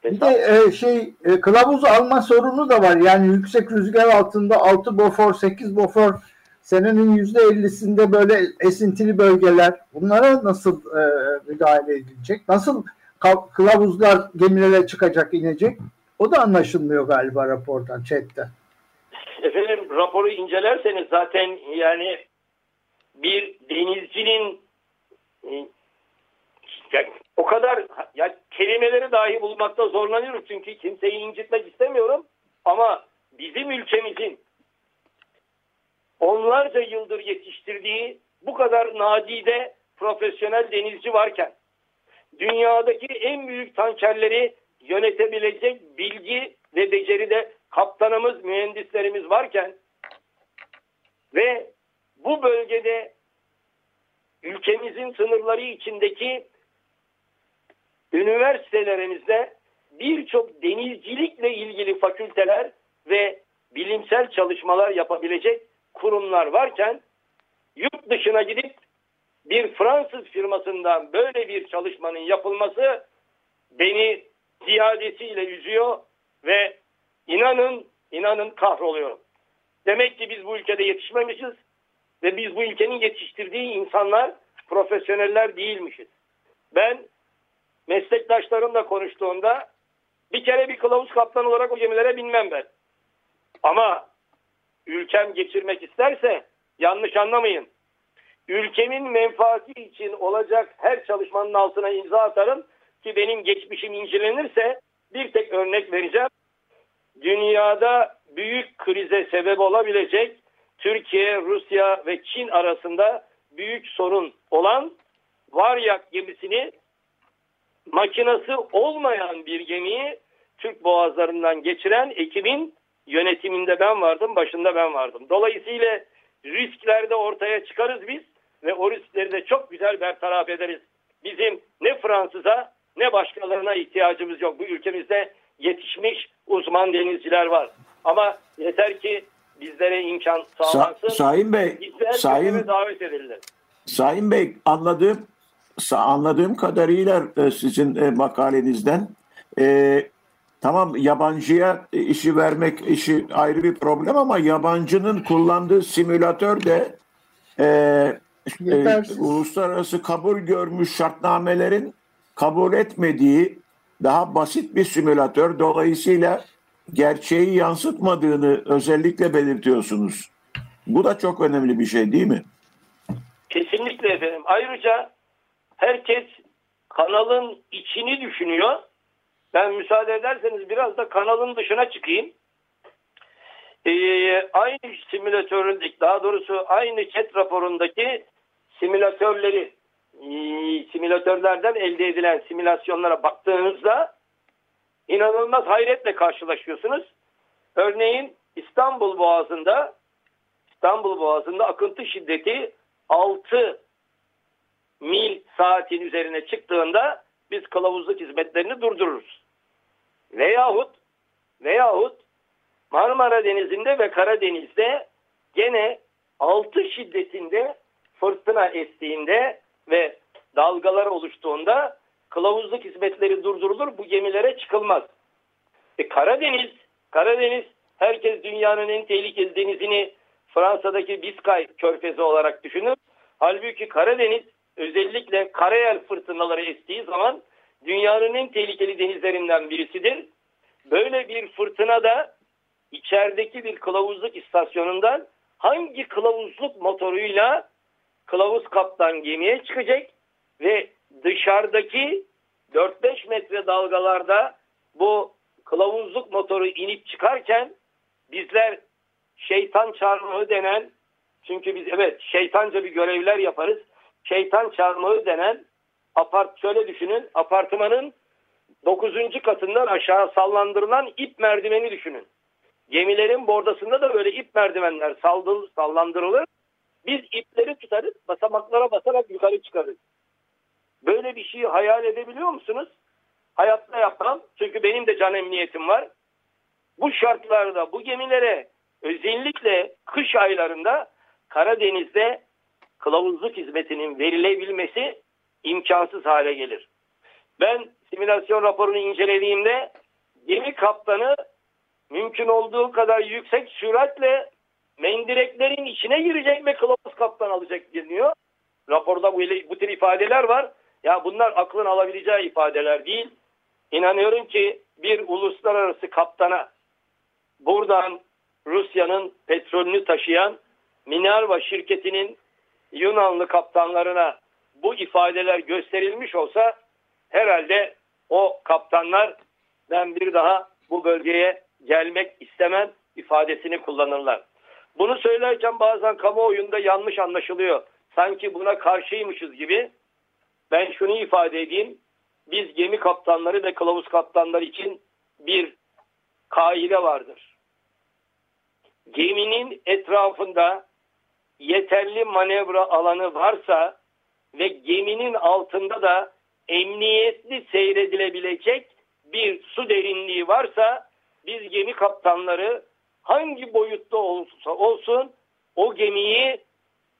Bir de e, şey e, kılavuzu alma sorunu da var. Yani yüksek rüzgar altında 6 bofor 8 bofor senenin %50'sinde böyle esintili bölgeler bunlara nasıl e, müdahale edilecek? Nasıl kılavuzlar gemilere çıkacak inecek? O da anlaşılmıyor galiba rapordan, chatte. Raporu incelerseniz zaten yani bir denizcinin e, yani o kadar ya kelimeleri dahi bulmakta zorlanıyorum çünkü kimseyi incitmek istemiyorum. Ama bizim ülkemizin onlarca yıldır yetiştirdiği bu kadar nadide profesyonel denizci varken dünyadaki en büyük tankerleri yönetebilecek bilgi ve beceride kaptanımız, mühendislerimiz varken ve bu bölgede ülkemizin sınırları içindeki üniversitelerimizde birçok denizcilikle ilgili fakülteler ve bilimsel çalışmalar yapabilecek kurumlar varken yurt dışına gidip bir Fransız firmasından böyle bir çalışmanın yapılması beni ziyadesiyle üzüyor ve inanın inanın kahroluyorum. Demek ki biz bu ülkede yetişmemişiz ve biz bu ülkenin yetiştirdiği insanlar profesyoneller değilmişiz. Ben meslektaşlarımla konuştuğumda bir kere bir kılavuz kaptan olarak o gemilere binmem ben. Ama ülkem geçirmek isterse yanlış anlamayın. Ülkemin menfaati için olacak her çalışmanın altına imza atarım ki benim geçmişim incelenirse bir tek örnek vereceğim. Dünyada büyük krize sebep olabilecek Türkiye, Rusya ve Çin arasında büyük sorun olan Varyak gemisini makinası olmayan bir gemiyi Türk boğazlarından geçiren ekibin yönetiminde ben vardım, başında ben vardım. Dolayısıyla riskler de ortaya çıkarız biz ve o riskleri de çok güzel bertaraf ederiz. Bizim ne Fransız'a ne başkalarına ihtiyacımız yok. Bu ülkemizde yetişmiş uzman denizciler var. Ama yeter ki bizlere imkan sağlansın. Sa Sayın Bey, Bizler Sayın davet edilir. Sayın Bey anladığım anladığım kadarıyla e, sizin e, makalenizden e, tamam yabancıya işi vermek işi ayrı bir problem ama yabancının kullandığı simülatör de e, e, uluslararası kabul görmüş şartnamelerin kabul etmediği daha basit bir simülatör dolayısıyla gerçeği yansıtmadığını özellikle belirtiyorsunuz. Bu da çok önemli bir şey değil mi? Kesinlikle efendim. Ayrıca herkes kanalın içini düşünüyor. Ben müsaade ederseniz biraz da kanalın dışına çıkayım. Ee, aynı simülatöründeki daha doğrusu aynı chat raporundaki simülatörleri simülatörlerden elde edilen simülasyonlara baktığınızda inanılmaz hayretle karşılaşıyorsunuz. Örneğin İstanbul Boğazı'nda İstanbul Boğazı'nda akıntı şiddeti 6 mil saatin üzerine çıktığında biz kılavuzluk hizmetlerini durdururuz. Veyahut veyahut Marmara Denizi'nde ve Karadeniz'de gene 6 şiddetinde fırtına estiğinde ve dalgalar oluştuğunda kılavuzluk hizmetleri durdurulur. Bu gemilere çıkılmaz. E Karadeniz, Karadeniz herkes dünyanın en tehlikeli denizini Fransa'daki Biskay körfezi olarak düşünür. Halbuki Karadeniz özellikle karayel fırtınaları estiği zaman dünyanın en tehlikeli denizlerinden birisidir. Böyle bir fırtına da içerideki bir kılavuzluk istasyonundan hangi kılavuzluk motoruyla kılavuz kaptan gemiye çıkacak ve dışarıdaki 4-5 metre dalgalarda bu kılavuzluk motoru inip çıkarken bizler şeytan çarmıhı denen çünkü biz evet şeytanca bir görevler yaparız. Şeytan çarmıhı denen apart şöyle düşünün apartmanın 9. katından aşağı sallandırılan ip merdiveni düşünün. Gemilerin bordasında da böyle ip merdivenler saldır, sallandırılır. Biz ipleri tutarız, basamaklara basarak yukarı çıkarız. Böyle bir şeyi hayal edebiliyor musunuz? Hayatta yapmam. Çünkü benim de can emniyetim var. Bu şartlarda bu gemilere özellikle kış aylarında Karadeniz'de kılavuzluk hizmetinin verilebilmesi imkansız hale gelir. Ben simülasyon raporunu incelediğimde gemi kaptanı mümkün olduğu kadar yüksek süratle mendireklerin içine girecek ve kılavuz kaptan alacak deniyor. Raporda bu, bu tür ifadeler var. Ya bunlar aklın alabileceği ifadeler değil. İnanıyorum ki bir uluslararası kaptana buradan Rusya'nın petrolünü taşıyan Minerva şirketinin Yunanlı kaptanlarına bu ifadeler gösterilmiş olsa herhalde o kaptanlar ben bir daha bu bölgeye gelmek istemem ifadesini kullanırlar. Bunu söylerken bazen kamuoyunda yanlış anlaşılıyor. Sanki buna karşıymışız gibi. Ben şunu ifade edeyim. Biz gemi kaptanları ve kılavuz kaptanları için bir kaide vardır. Geminin etrafında yeterli manevra alanı varsa ve geminin altında da emniyetli seyredilebilecek bir su derinliği varsa biz gemi kaptanları hangi boyutta olsa olsun o gemiyi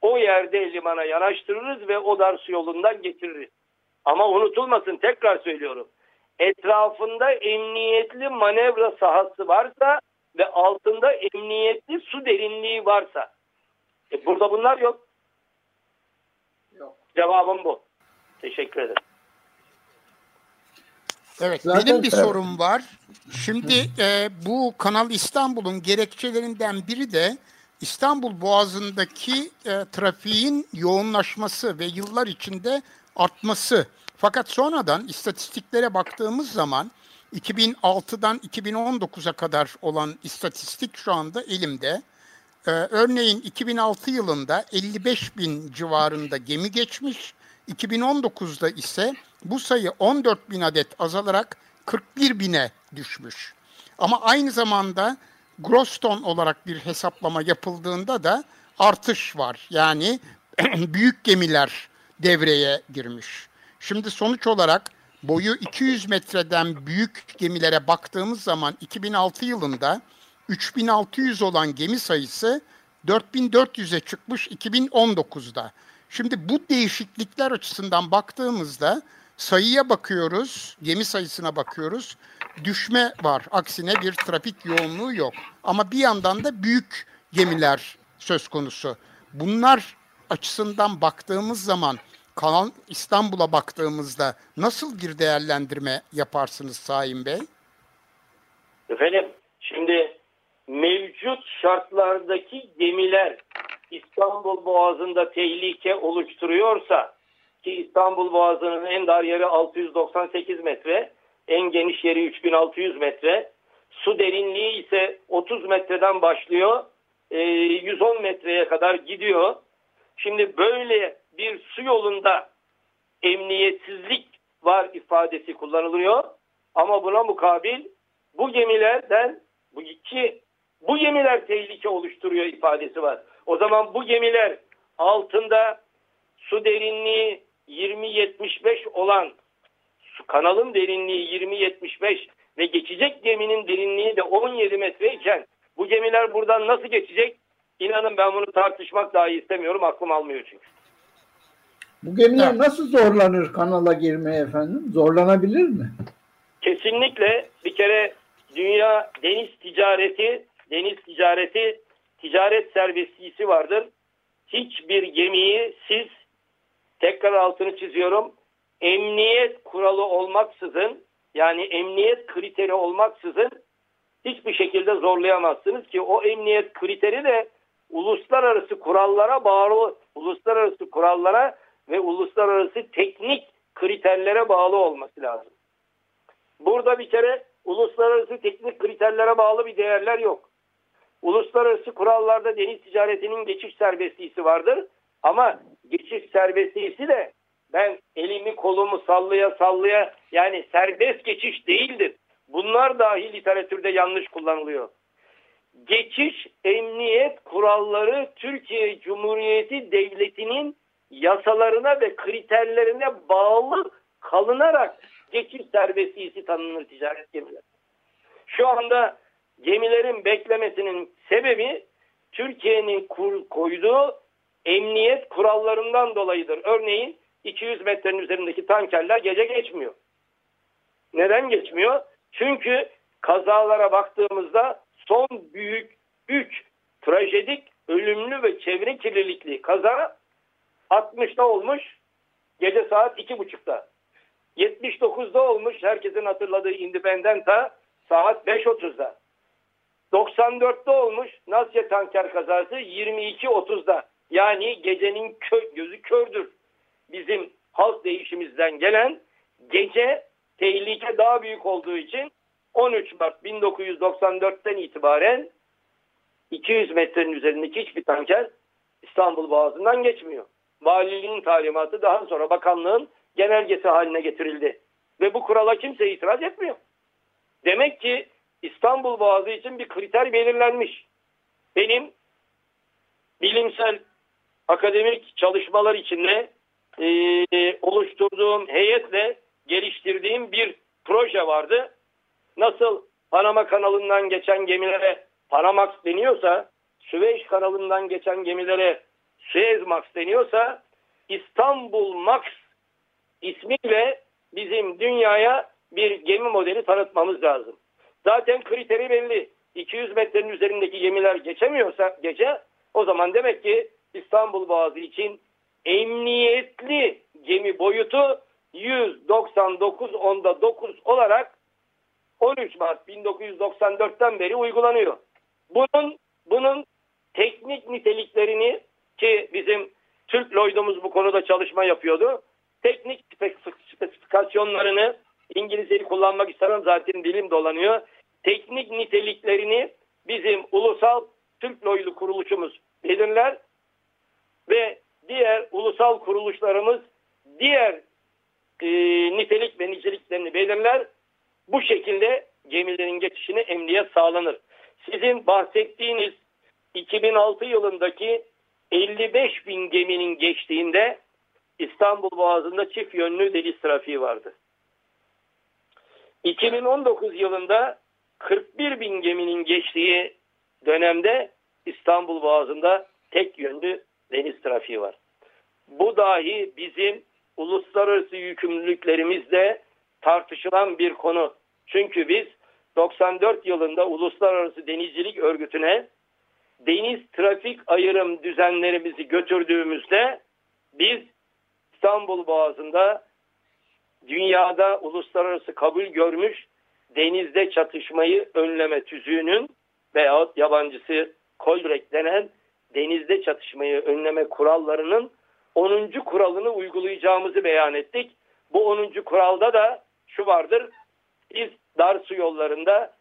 o yerde limana yanaştırırız ve o dar su yolundan getiririz. Ama unutulmasın tekrar söylüyorum. Etrafında emniyetli manevra sahası varsa ve altında emniyetli su derinliği varsa. E burada bunlar yok. Yok. Cevabım bu. Teşekkür ederim. Evet, Zaten, benim bir evet. sorum var. Şimdi e, bu Kanal İstanbul'un gerekçelerinden biri de İstanbul Boğazı'ndaki e, trafiğin yoğunlaşması ve yıllar içinde artması. Fakat sonradan istatistiklere baktığımız zaman 2006'dan 2019'a kadar olan istatistik şu anda elimde. Ee, örneğin 2006 yılında 55 bin civarında gemi geçmiş. 2019'da ise bu sayı 14 bin adet azalarak 41 bine düşmüş. Ama aynı zamanda gross ton olarak bir hesaplama yapıldığında da artış var. Yani <clears throat> büyük gemiler devreye girmiş. Şimdi sonuç olarak boyu 200 metreden büyük gemilere baktığımız zaman 2006 yılında 3600 olan gemi sayısı 4400'e çıkmış 2019'da. Şimdi bu değişiklikler açısından baktığımızda sayıya bakıyoruz, gemi sayısına bakıyoruz. Düşme var. Aksine bir trafik yoğunluğu yok. Ama bir yandan da büyük gemiler söz konusu. Bunlar açısından baktığımız zaman Kanal İstanbul'a baktığımızda nasıl bir değerlendirme yaparsınız Saim Bey? Efendim şimdi mevcut şartlardaki gemiler İstanbul Boğazı'nda tehlike oluşturuyorsa ki İstanbul Boğazı'nın en dar yeri 698 metre, en geniş yeri 3600 metre, su derinliği ise 30 metreden başlıyor, 110 metreye kadar gidiyor. Şimdi böyle bir su yolunda emniyetsizlik var ifadesi kullanılıyor. Ama buna mukabil bu gemilerden bu iki bu gemiler tehlike oluşturuyor ifadesi var. O zaman bu gemiler altında su derinliği 20-75 olan su kanalın derinliği 20-75 ve geçecek geminin derinliği de 17 metre iken bu gemiler buradan nasıl geçecek? İnanın ben bunu tartışmak dahi istemiyorum. Aklım almıyor çünkü. Bu gemiler evet. nasıl zorlanır kanala girmeye efendim? Zorlanabilir mi? Kesinlikle bir kere dünya deniz ticareti, deniz ticareti ticaret serbestisi vardır. Hiçbir gemiyi siz tekrar altını çiziyorum emniyet kuralı olmaksızın yani emniyet kriteri olmaksızın hiçbir şekilde zorlayamazsınız ki o emniyet kriteri de uluslararası kurallara bağlı uluslararası kurallara ve uluslararası teknik kriterlere bağlı olması lazım. Burada bir kere uluslararası teknik kriterlere bağlı bir değerler yok. Uluslararası kurallarda deniz ticaretinin geçiş serbestisi vardır. Ama geçiş serbestisi de ben elimi kolumu sallaya sallaya yani serbest geçiş değildir. Bunlar dahi literatürde yanlış kullanılıyor. Geçiş emniyet kuralları Türkiye Cumhuriyeti Devleti'nin yasalarına ve kriterlerine bağlı kalınarak geçiş serbestisi tanınır ticaret gemileri. Şu anda gemilerin beklemesinin sebebi Türkiye'nin koyduğu emniyet kurallarından dolayıdır. Örneğin 200 metrenin üzerindeki tankerler gece geçmiyor. Neden geçmiyor? Çünkü kazalara baktığımızda son büyük 3 trajedik, ölümlü ve çevre kirlilikli kaza 60'da olmuş gece saat 2.30'da. 79'da olmuş herkesin hatırladığı Independent'a saat 5.30'da. 94'te olmuş Nasya tanker kazası 22.30'da. Yani gecenin kö gözü kördür. Bizim halk değişimizden gelen gece tehlike daha büyük olduğu için 13 Mart 1994'ten itibaren 200 metrenin üzerindeki hiçbir tanker İstanbul Boğazı'ndan geçmiyor. Valiliğin talimatı daha sonra bakanlığın genelgesi haline getirildi. Ve bu kurala kimse itiraz etmiyor. Demek ki İstanbul Boğazı için bir kriter belirlenmiş. Benim bilimsel akademik çalışmalar içinde e, oluşturduğum heyetle geliştirdiğim bir proje vardı. Nasıl Panama kanalından geçen gemilere Panamax deniyorsa, Süveyş kanalından geçen gemilere Suezmax deniyorsa, İstanbul Max ismiyle bizim dünyaya bir gemi modeli tanıtmamız lazım. Zaten kriteri belli. 200 metrenin üzerindeki gemiler geçemiyorsa gece o zaman demek ki İstanbul Boğazı için emniyetli gemi boyutu 199 onda 9 olarak 13 Mart 1994'ten beri uygulanıyor. Bunun bunun teknik niteliklerini ki bizim Türk Lloyd'umuz bu konuda çalışma yapıyordu. Teknik spesifikasyonlarını İngilizceyi kullanmak istemem zaten dilim dolanıyor. Teknik niteliklerini bizim ulusal Türk Lloyd'u kuruluşumuz belirler ve diğer ulusal kuruluşlarımız diğer e, nitelik ve niceliklerini belirler. Bu şekilde gemilerin geçişine emniyet sağlanır. Sizin bahsettiğiniz 2006 yılındaki 55 bin geminin geçtiğinde İstanbul Boğazı'nda çift yönlü deniz trafiği vardı. 2019 yılında 41 bin geminin geçtiği dönemde İstanbul Boğazı'nda tek yönlü deniz trafiği var. Bu dahi bizim uluslararası yükümlülüklerimizde tartışılan bir konu. Çünkü biz 94 yılında Uluslararası Denizcilik Örgütü'ne deniz trafik ayırım düzenlerimizi götürdüğümüzde biz İstanbul Boğazı'nda dünyada uluslararası kabul görmüş denizde çatışmayı önleme tüzüğünün veyahut yabancısı Kolrek denen denizde çatışmayı önleme kurallarının 10. kuralını uygulayacağımızı beyan ettik. Bu 10. kuralda da şu vardır. Biz dar su yollarında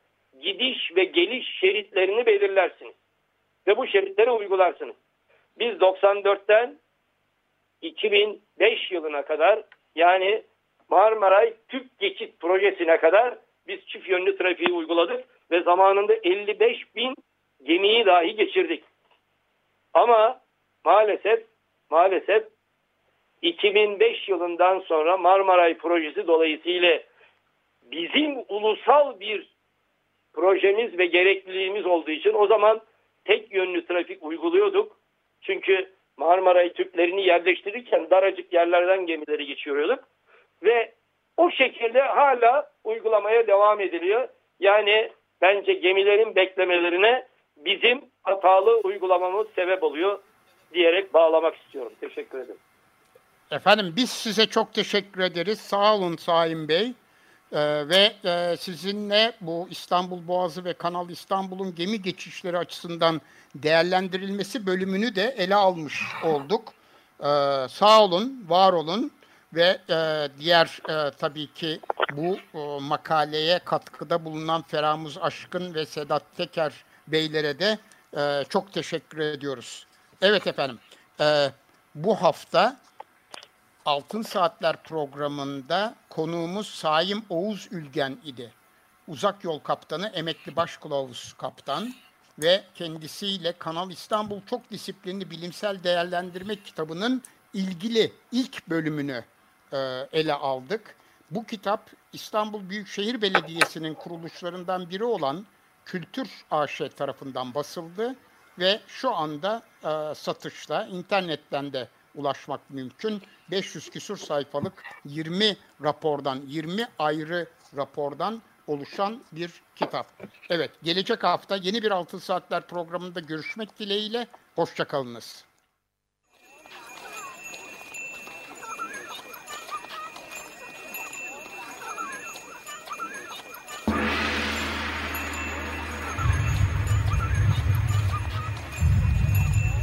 gidiş ve geliş şeritlerini belirlersiniz. Ve bu şeritleri uygularsınız. Biz 94'ten 2005 yılına kadar yani Marmaray Tüp Geçit Projesi'ne kadar biz çift yönlü trafiği uyguladık ve zamanında 55 bin gemiyi dahi geçirdik. Ama maalesef maalesef 2005 yılından sonra Marmaray projesi dolayısıyla bizim ulusal bir projemiz ve gerekliliğimiz olduğu için o zaman tek yönlü trafik uyguluyorduk. Çünkü Marmaray tüplerini yerleştirirken daracık yerlerden gemileri geçiriyorduk. Ve o şekilde hala uygulamaya devam ediliyor. Yani bence gemilerin beklemelerine bizim hatalı uygulamamız sebep oluyor diyerek bağlamak istiyorum. Teşekkür ederim. Efendim biz size çok teşekkür ederiz. Sağ olun Saim Bey. Ee, ve e, sizinle bu İstanbul Boğazı ve Kanal İstanbul'un gemi geçişleri açısından değerlendirilmesi bölümünü de ele almış olduk. Ee, sağ olun, var olun ve e, diğer e, tabii ki bu e, makaleye katkıda bulunan Feramuz Aşkın ve Sedat Teker beylere de e, çok teşekkür ediyoruz. Evet efendim, e, bu hafta Altın Saatler programında konuğumuz Saim Oğuz Ülgen idi. Uzak Yol Kaptanı, emekli başkılavuz kaptan ve kendisiyle Kanal İstanbul Çok Disiplinli Bilimsel Değerlendirme kitabının ilgili ilk bölümünü ele aldık. Bu kitap İstanbul Büyükşehir Belediyesi'nin kuruluşlarından biri olan Kültür AŞ tarafından basıldı ve şu anda e, satışta, internetten de ulaşmak mümkün. 500 küsur sayfalık 20 rapordan, 20 ayrı rapordan oluşan bir kitap. Evet, gelecek hafta yeni bir Altın Saatler programında görüşmek dileğiyle. Hoşçakalınız.